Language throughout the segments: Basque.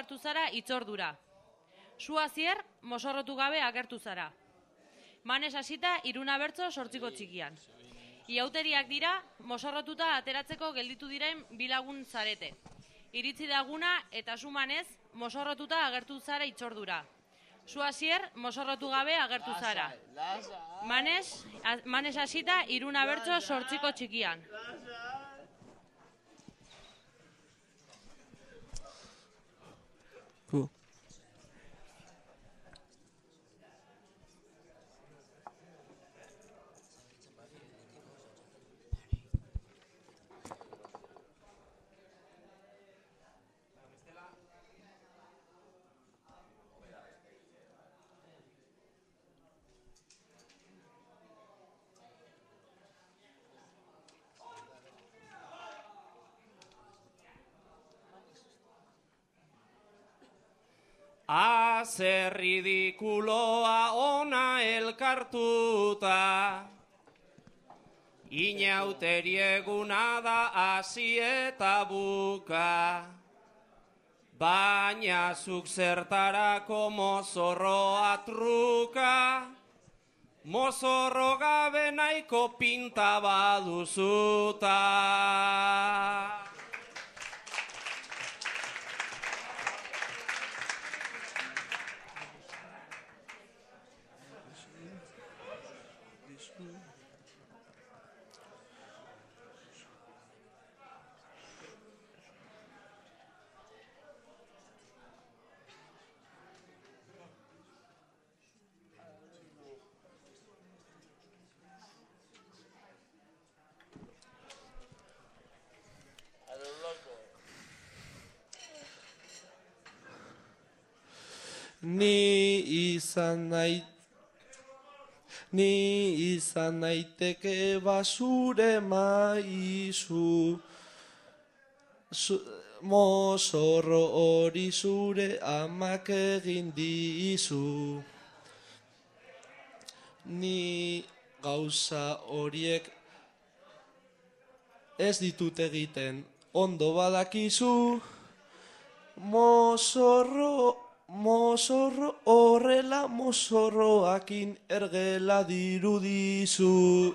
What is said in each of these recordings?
agertu zara itzordura. Su azier, mosorrotu gabe agertu zara. Manes hasita iruna bertzo sortziko txikian. Iauteriak dira, mosorrotuta ateratzeko gelditu diren bilagun zarete. Iritzi daguna eta sumanez, mosorrotuta agertu zara itzordura. Su azier, mosorrotu gabe agertu zara. Manes, manes hasita iruna bertzo sortziko txikian. Azer ridikuloa ona elkartuta, Inauterieguna da hasi eta buka, Baina zuk zertarako mozorroa truka, Mozorro gabe nahiko pinta baduzuta. Ni izan nahi Ni izan naiteke basure maizu Zu, Mozorro hori zure amak egin dizu Ni gauza horiek ez ditut egiten ondo badakizu. Mozorro, mozorro, horrela mozorroakin ergela dirudizu.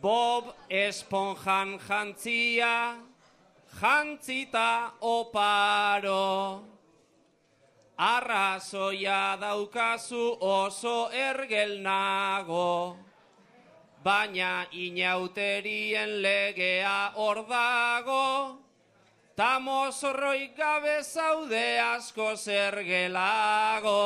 Bob esponjan jantzia, jantzita oparo. Arrazoia daukazu oso ergel nago, baina inauterien legea hor dago, ta mozorroik gabe zaude asko zergelago.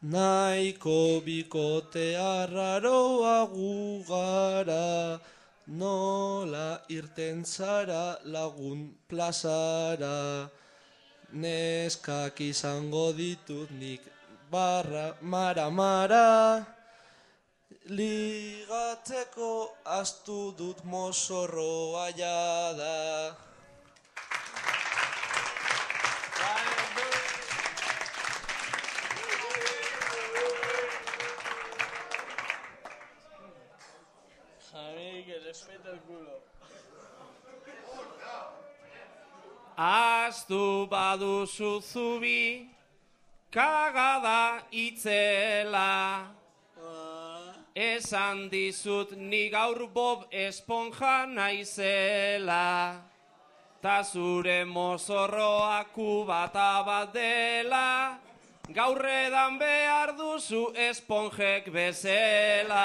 Naiko bikote arraroa gu gara, nola irten zara lagun plazara. Neskak izango ditut nik barra mara mara, ligatzeko astu dut mozorroa jada. Aztu baduzu zubi, kagada itzela. Esan dizut ni gaur bob esponja naizela. Ta zure mozorroa kubata bat dela. Gaur edan behar duzu esponjek bezela.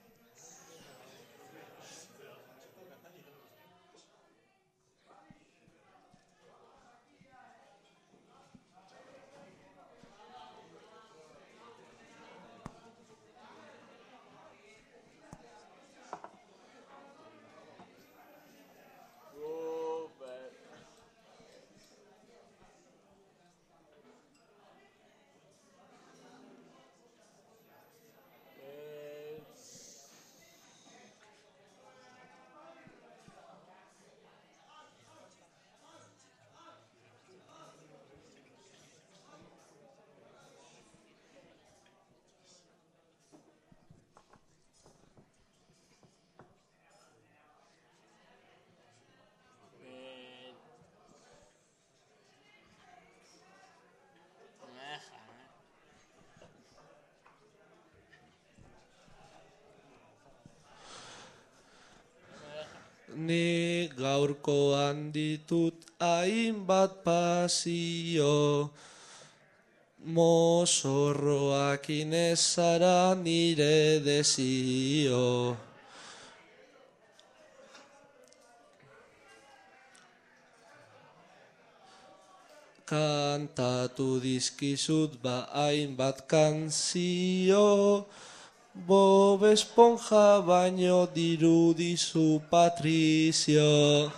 Ni gaurkoan ditut hainbat pasio, mozorroak inezara nire desio. Kantatu dizkizut ba hainbat kanzio, Bob Esponja baino dirudizu Patrizio.